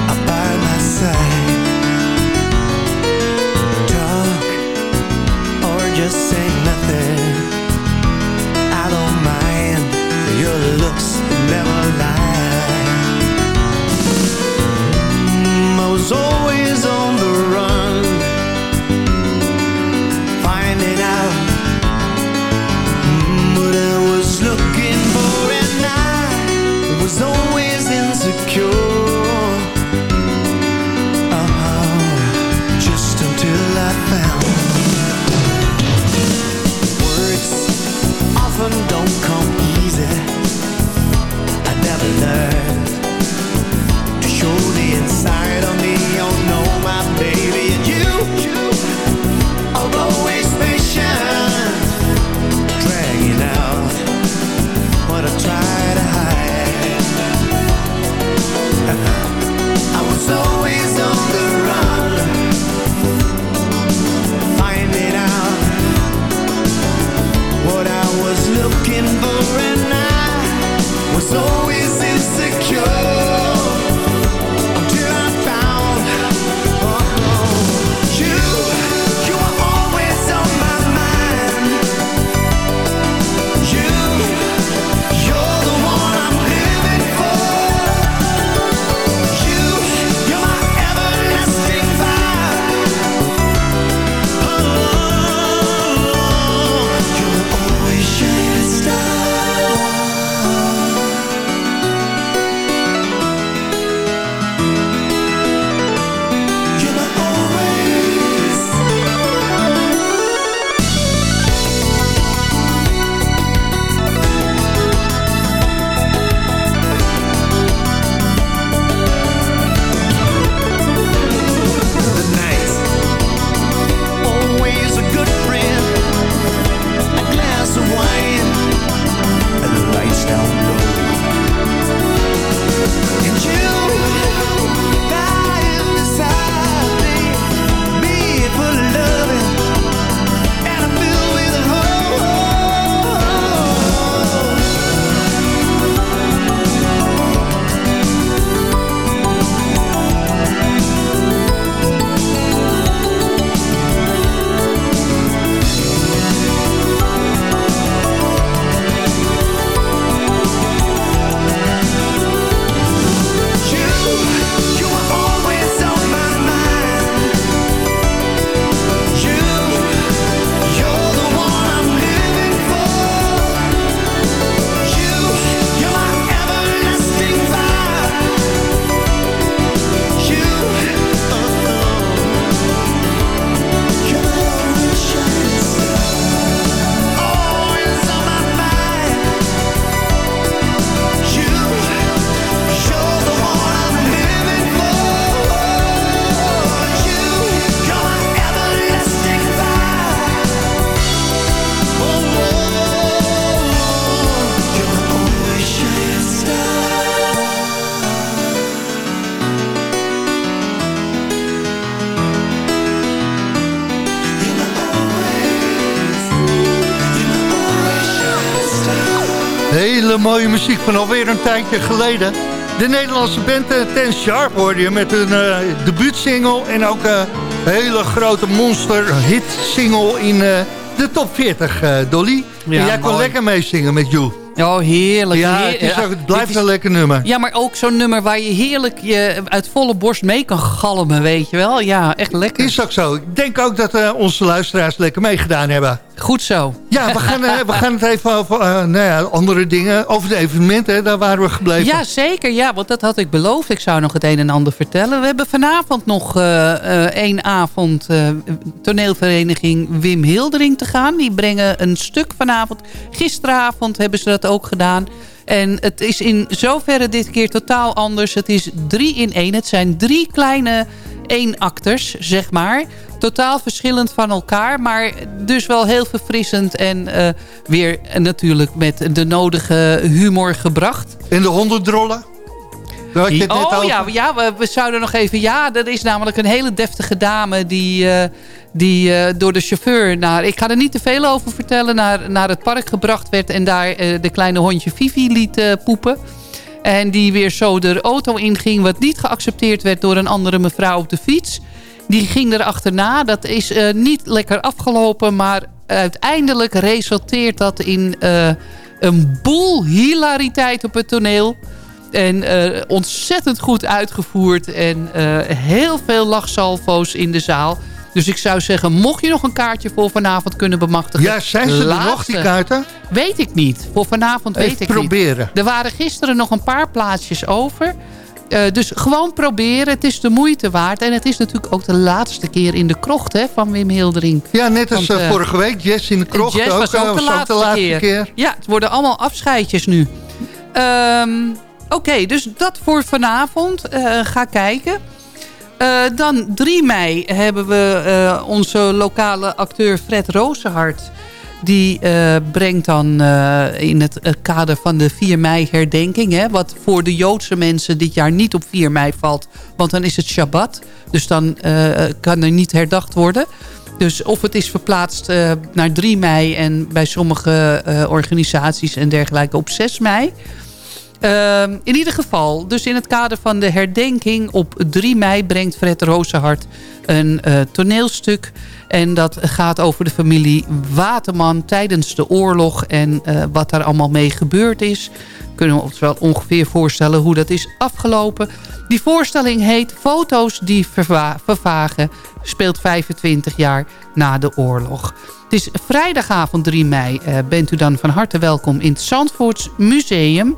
are by my side. Talk or just say muziek van alweer een tijdje geleden. De Nederlandse band eh, Ten Sharp hoorde je met hun eh, debuutsingle... en ook eh, een hele grote monster hit single in eh, de top 40, eh, Dolly. Ja, en jij kon mooi. lekker meezingen met You. Oh, heerlijk. Ja, het, is ook, het blijft is- een lekker nummer. Ja, maar ook zo'n nummer waar je heerlijk je uit volle borst mee kan galmen, weet je wel. Ja, echt lekker. Is ook zo. Ik denk ook dat eh, onze luisteraars lekker meegedaan hebben. Goed zo. Ja, we gaan, eh, we gaan het even over eh, nou ja, andere dingen. Over de evenementen, daar waren we gebleven. Ja, zeker. Ja, want dat had ik beloofd. Ik zou nog het een en ander vertellen. We hebben vanavond nog eh, één avond toneelvereniging Wim Hildering te gaan. Die brengen een stuk vanavond. Gisteravond hebben ze dat ook gedaan. En het is in zoverre dit keer totaal anders. Het is drie in één. Het zijn drie kleine eenakters, zeg maar. Totaal verschillend van elkaar, maar dus wel heel verfrissend. En eh, weer natuurlijk met de nodige humor gebracht. En de hondendrollen? Daar had je het net oh over. ja, ja we, we zouden nog even... Ja, er is namelijk een hele deftige dame die, eh, die eh, door de chauffeur naar... Ik ga er niet te veel over vertellen. Naar, naar het park gebracht werd en daar de kleine hondje Vivi liet poepen. En die weer zo de auto inging. Wat niet geaccepteerd werd door een andere mevrouw op de fiets. Die ging er achterna. Dat is eh, niet lekker afgelopen. Maar uiteindelijk resulteert dat in eh, een boel hilariteit op het toneel. En eh, ontzettend goed uitgevoerd. En heel veel lachsalvo's in de zaal. Dus ik zou zeggen, mocht je nog een kaartje voor vanavond kunnen bemachtigen... Ja, zijn ze er nog, laatste. die kaarten? Weet ik niet. Voor vanavond Even weet ik proberen. niet. Er waren gisteren nog een paar plaatsjes over. Eh, dus gewoon proberen. Het is de moeite waard. En het is natuurlijk ook de laatste keer in de krocht hè, van Wim Hildering. Ja, net als Want, eh, eh, vorige week. Jess in de krocht Jazz ook. was ook de was laatste, keer. Ja, het worden allemaal afscheidjes nu. Ehm, Oké, dus dat voor vanavond. Ga kijken. Eh, dan 3 mei hebben we eh, onze lokale acteur Fred Rozenhart. Die eh, brengt dan in het kader van de 4 mei herdenking... Hè, wat voor de Joodse mensen dit jaar niet op 4 mei valt. Want dan is het Shabbat. Dus dan kan er niet herdacht worden. Dus of het is verplaatst naar 3 mei... en bij sommige organisaties en dergelijke op 6 mei... Ehm, in ieder geval, dus in het kader van de herdenking op 3 mei brengt Fred Rozenhart een eh, toneelstuk. En dat gaat over de familie Waterman tijdens de oorlog en eh, wat daar allemaal mee gebeurd is. Kunnen we ons wel ongeveer voorstellen hoe dat is afgelopen. Die voorstelling heet Foto's die verva- vervagen. Speelt 25 jaar na de oorlog. Het is vrijdagavond 3 mei. eh, bent u dan van harte welkom in het Zandvoorts Museum.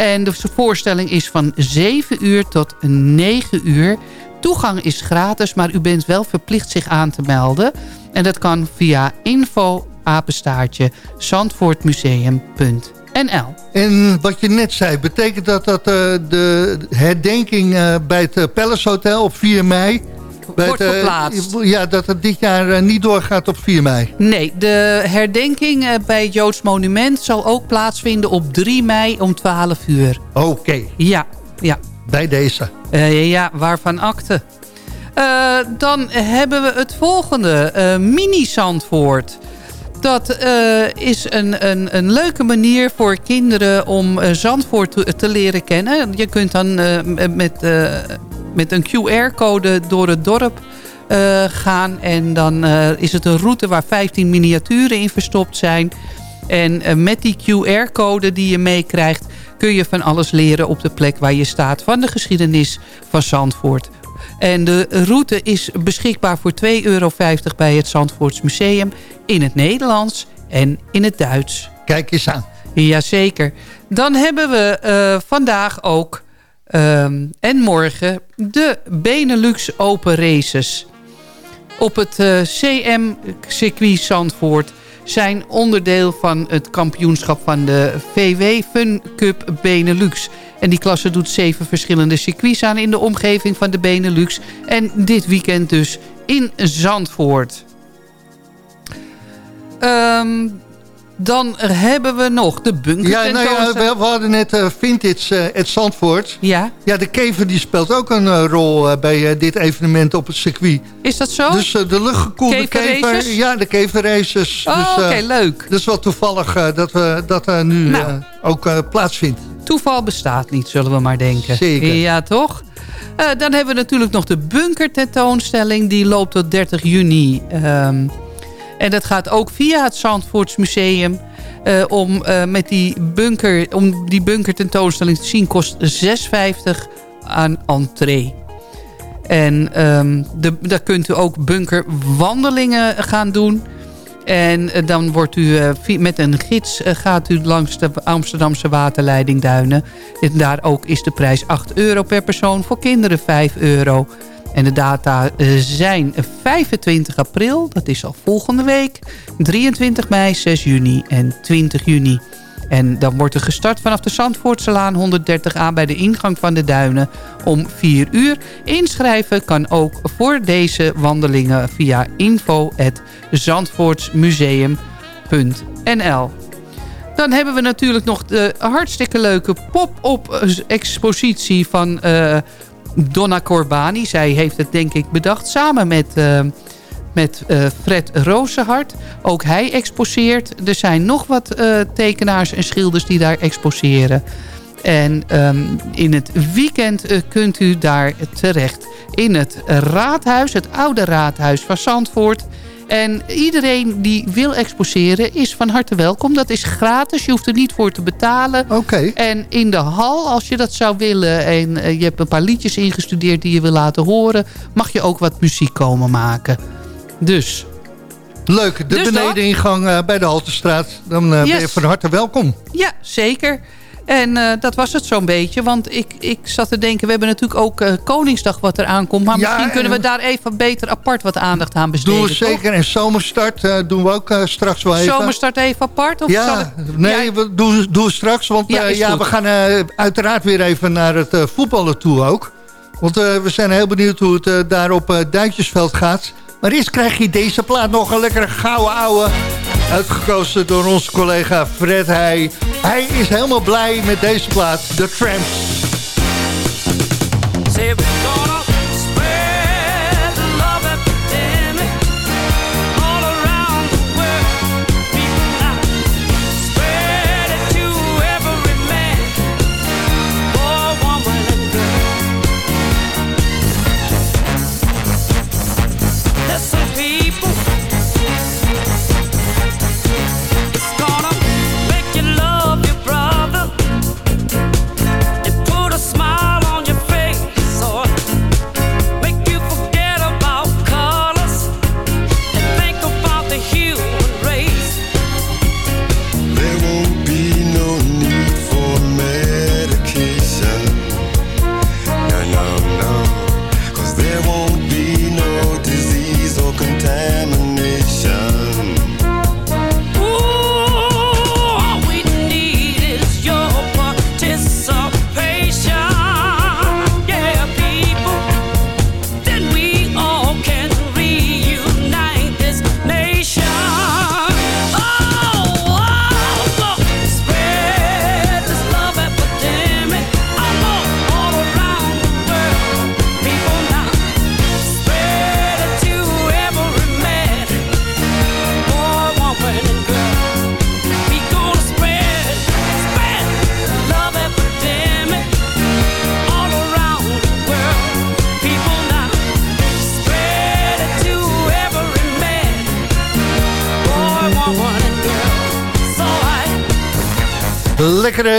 En de voorstelling is van 7 uur tot 9 uur. Toegang is gratis, maar u bent wel verplicht zich aan te melden. En dat kan via info apenstaartje zandvoortmuseum.nl En wat je net zei, betekent dat dat eh, de herdenking eh, bij het Palace Hotel op 4 mei... Wordt het, eh, verplaatst. ja, dat het dit jaar eh, niet doorgaat op 4 mei. Nee, de herdenking eh, bij het Joods Monument zal ook plaatsvinden op 3 mei om 12 uur. Oké. Ja, ja. Bij deze. Ja, waarvan akte. Dan hebben we het volgende. Mini-Zandvoort. Dat is een, een, een leuke manier voor kinderen om Zandvoort te, te leren kennen. Je kunt dan met, met een QR-code door het dorp eh, gaan. En dan eh, is het een route waar 15 miniaturen in verstopt zijn. En eh, met die QR-code die je meekrijgt... kun je van alles leren op de plek waar je staat... van de geschiedenis van Zandvoort. En de route is beschikbaar voor 2,50 euro bij het Zandvoorts Museum... in het Nederlands en in het Duits. Kijk eens aan. Jazeker. Dan hebben we vandaag ook ehm, en morgen de Benelux Open Races. Op het eh, CM-circuit Zandvoort zijn onderdeel van het kampioenschap van de VW Fun Cup Benelux. En die klasse doet zeven verschillende circuits aan in de omgeving van de Benelux. En dit weekend dus in Zandvoort. Ehm, dan hebben we nog de bunker Ja, nou ja, we, we hadden net eh, Vintage eh het Zandvoort. Ja. Ja, de kever die speelt ook een eh, rol bij dit evenement op het circuit. Is dat zo? Dus de luchtgekoelde kever... Ja, de keverraces. Oh, dus, oké, leuk. Dat is wel toevallig dat we, dat nu Nou. ook plaatsvindt. Toeval bestaat niet, zullen we maar denken. Zeker. Ja, toch? Dan hebben we natuurlijk nog de bunker tentoonstelling. Die loopt tot 30 juni. Ehm, en dat gaat ook via het Zandvoorts Museum. Eh, om, eh, met die bunker, om die bunker tentoonstelling te zien kost 6,50 aan entree. En ehm, de, daar kunt u ook bunkerwandelingen gaan doen. En eh, dan wordt u met een gids gaat u langs de Amsterdamse waterleiding Duinen. En daar ook is de prijs 8 euro per persoon. Voor kinderen 5 euro. En de data eh, zijn 25 april, dat is al volgende week. 23 mei, 6 juni en 20 juni. En dan wordt er gestart vanaf de Zandvoortselaan 130 aan bij de ingang van de duinen om 4 uur. Inschrijven kan ook voor deze wandelingen via info.zandvoortsmuseum.nl Dan hebben we natuurlijk nog de hartstikke leuke pop-up expositie van eh, Donna Corbani. Zij heeft het denk ik bedacht samen met, eh, met eh, Fred Rozenhart. Ook hij exposeert. Er zijn nog wat eh, tekenaars en schilders die daar exposeren. En ehm, in het weekend kunt u daar terecht. In het raadhuis, het oude raadhuis van Zandvoort. En iedereen die wil exposeren is van harte welkom. Dat is gratis, je hoeft er niet voor te betalen. Oké. En in de hal, als je dat zou willen... en eh, je hebt een paar liedjes ingestudeerd die je wil laten horen... mag je ook wat muziek komen maken. Dus, Leuk, de Dus benedeningang eh, bij de Haltestraat. Dan eh, ben je van harte welkom. ja, zeker. En eh, dat was het zo'n beetje. Want ik, ik zat te denken, we hebben natuurlijk ook eh, Koningsdag wat er aankomt. Maar Ja, misschien kunnen we daar even beter apart wat aandacht aan besteden. Doen we toch? zeker. En zomerstart eh, doen we ook straks wel even. Zomerstart even apart? Of zal Ja, ik- nee, Ja, we doen, doen we straks. Want Ja, ja, we gaan uiteraard weer even naar het voetballen toe ook. Want we zijn heel benieuwd hoe het daar op Duintjesveld gaat. Maar eerst krijg je deze plaat nog een lekkere gouden ouwe. Uitgekozen door onze collega Fred Heij. Hij is helemaal blij met deze plaat, The Tramps.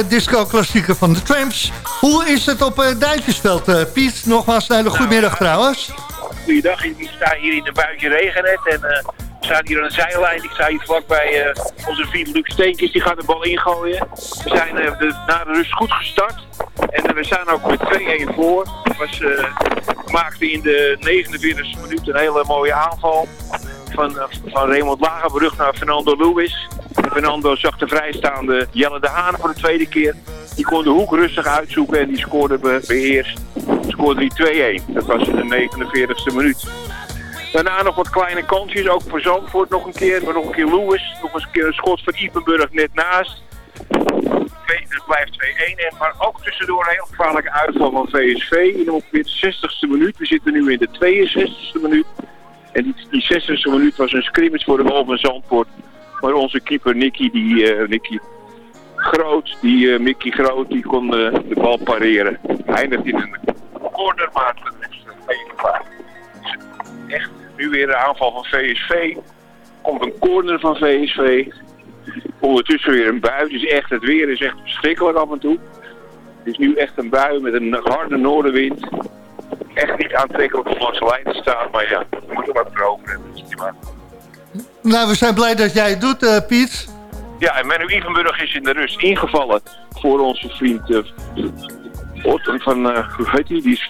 Disco-klassieker van de Tramps. Hoe is het op eh, Duintjesveld, eh, Piet? Nogmaals, een goedemiddag trouwens. Goeiedag, ik sta hier in een buitje regennet en eh, we staan hier aan een zijlijn. Ik sta hier vlakbij eh, onze vriend Luc Steenkis, die gaat de bal ingooien. We zijn eh, de, na de rust goed gestart en eh, we staan ook met 2-1 voor. Was, eh, we maakten in de 49e minuut een hele mooie aanval van, eh, van Raymond Lagerbrug naar Fernando Lewis. Fernando zag de vrijstaande Jelle de Haan voor de tweede keer. Die kon de hoek rustig uitzoeken en die scoorde be beheerst. Scoorde die 2-1. Dat was in de 49e minuut. Daarna nog wat kleine kansjes, ook voor Zandvoort nog een keer. Maar nog een keer Lewis, nog eens een keer een schot van Ipenburg net naast. Het blijft 2-1. En Maar ook tussendoor een heel gevaarlijke uitval van VSV in ongeveer de 60ste minuut. We zitten nu in de 62ste minuut. En die, die 60ste minuut was een scrimmage voor de bal Zandvoort. Maar onze keeper Nicky, die, eh, Nicky Groot, die eh, Mickey Groot, die kon eh, de bal pareren. Eindigt in een corner, maar dat is. Echt, nu weer een aanval van VSV. Komt een corner van VSV. Ondertussen weer een bui. Dus echt, het weer is echt verschrikkelijk af en toe. Het is nu echt een bui met een harde noordenwind. Echt niet aantrekkelijk om langs lijn te staan. Maar ja, we moeten wat erover Nou, we zijn blij dat jij het doet, eh, Piet. Ja, en Menno Ivenburg is in de rust ingevallen voor onze vriend uh, van, uh, hoe heet die? Die is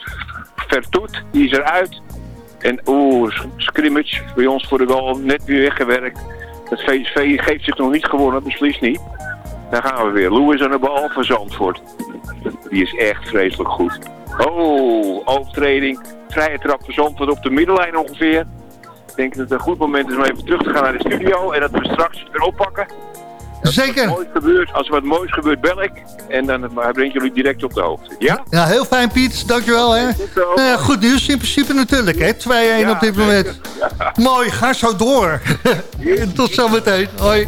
Vertoet, die is eruit. En oeh, scrimmage bij ons voor de goal, net weer weggewerkt. Het VSV geeft zich nog niet gewonnen, beslist niet. Dan gaan we weer. Lewis aan de bal van Zandvoort. Die is echt vreselijk goed. Oh, overtreding. Vrije trap van Zandvoort op de middenlijn ongeveer. Ik denk dat het een goed moment is om even terug te gaan naar de studio. En dat we straks weer oppakken. Zeker. Als er, wat moois gebeurt, als er wat moois gebeurt, bel ik. En dan breng jullie direct op de hoogte. Ja? Ja, heel fijn Piet, dankjewel hè. ja, goed nieuws in principe natuurlijk hè, 2-1 op dit moment. Mooi, ga zo door. Tot zometeen, hoi.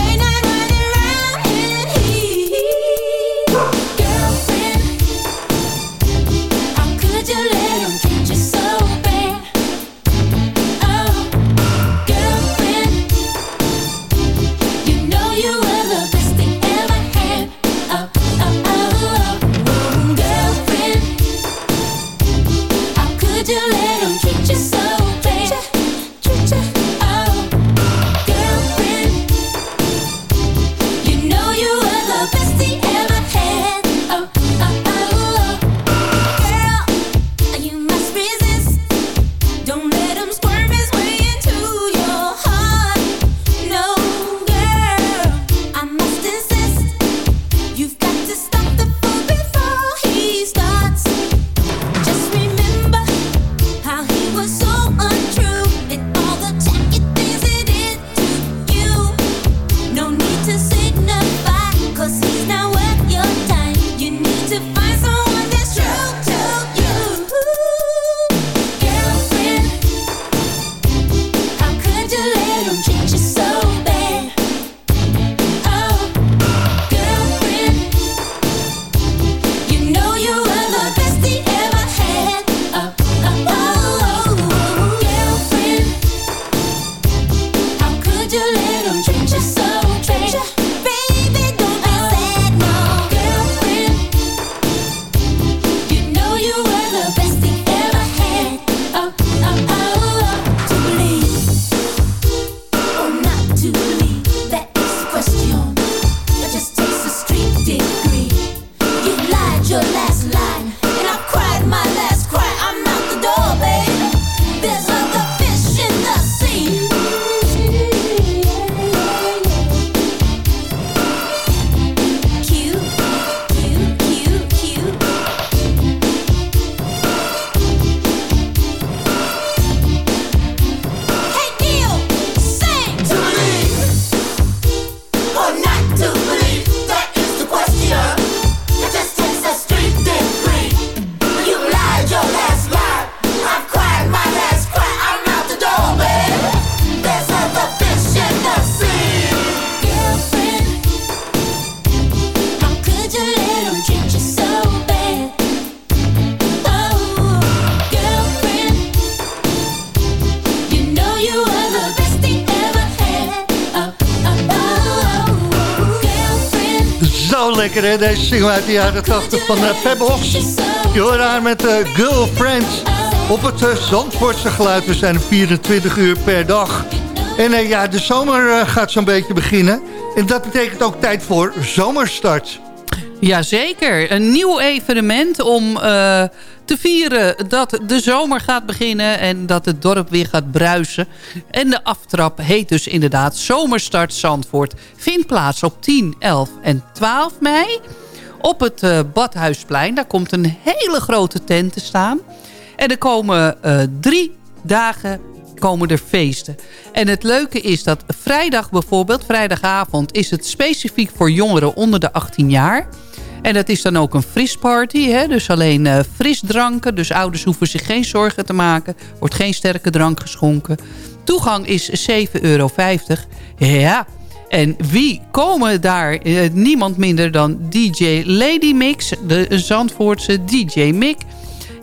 lekker hè, deze single uit de jaren 80 van uh, Pebbles. Je hoort met uh, Girlfriend op het uh, Zandvoortse geluid. We zijn er 24 uur per dag. En eh, ja, de zomer eh, gaat zo'n beetje beginnen. En dat betekent ook tijd voor zomerstart. Jazeker, een nieuw evenement om eh, te vieren dat de zomer gaat beginnen... en dat het dorp weer gaat bruisen. En de aftrap heet dus inderdaad Zomerstart Zandvoort. Vindt plaats op 10, 11 en 12 mei op het eh, Badhuisplein. Daar komt een hele grote tent te staan. En er komen eh, drie dagen komen er feesten. En het leuke is dat vrijdag bijvoorbeeld, vrijdagavond... is het specifiek voor jongeren onder de 18 jaar... En dat is dan ook een frisparty. Hè? Dus alleen eh, frisdranken. Dus ouders hoeven zich geen zorgen te maken. Wordt geen sterke drank geschonken. Toegang is 7,50 euro. Ja. En wie komen daar? Eh, niemand minder dan DJ Lady Mix. De Zandvoortse DJ Mick.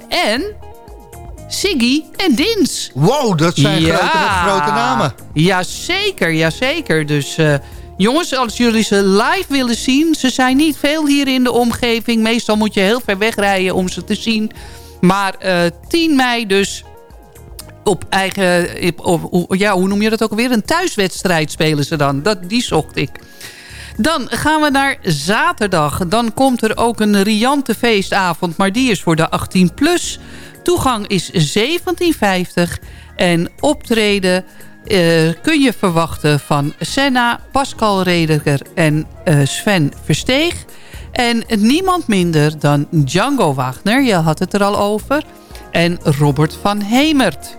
En Siggy en Dins. Wow, dat zijn grote, grote namen. Jazeker, jazeker. Dus eh, jongens, als jullie ze live willen zien... ze zijn niet veel hier in de omgeving. Meestal moet je heel ver wegrijden om ze te zien. Maar eh 10 mei dus op eigen... Op, ja, hoe noem je dat ook alweer? Een thuiswedstrijd spelen ze dan. Dat, die zocht ik. Dan gaan we naar zaterdag. Dan komt er ook een riante feestavond, maar die is voor de 18 plus. Toegang is 17,50 en optreden eh, kun je verwachten van Senna, Pascal Rediger en eh, Sven Versteeg. En niemand minder dan Django Wagner, je had het er al over, en Robert van Hemert.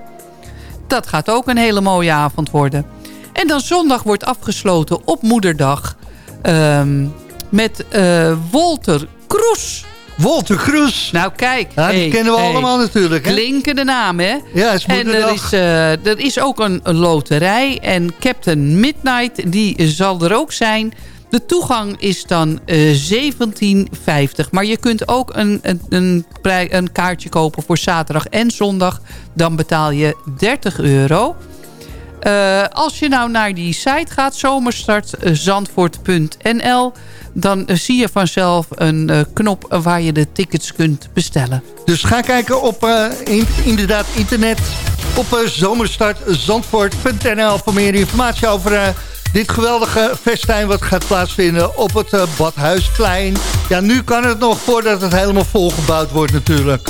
Dat gaat ook een hele mooie avond worden. En dan zondag wordt afgesloten op moederdag ehm, met eh, Walter Kroes. Walter Kroes. Nou kijk. Ja, die hey, kennen we hey. allemaal natuurlijk. Hè? Klinkende naam, hè? Ja, het is En er is, eh, er is ook een, een loterij. En Captain Midnight, die zal er ook zijn. De toegang is dan eh 17,50. Maar je kunt ook een, een, een, prij- een kaartje kopen voor zaterdag en zondag. Dan betaal je 30 euro. Eh, als je nou naar die site gaat, zomerstartzandvoort.nl... dan eh, zie je vanzelf een eh, knop waar je de tickets kunt bestellen. Dus ga kijken op eh, in- inderdaad internet op uh, zomerstartzandvoort.nl voor meer informatie over eh, dit geweldige festijn wat gaat plaatsvinden op het eh, Badhuisplein. Ja, nu kan het nog voordat het helemaal volgebouwd wordt natuurlijk.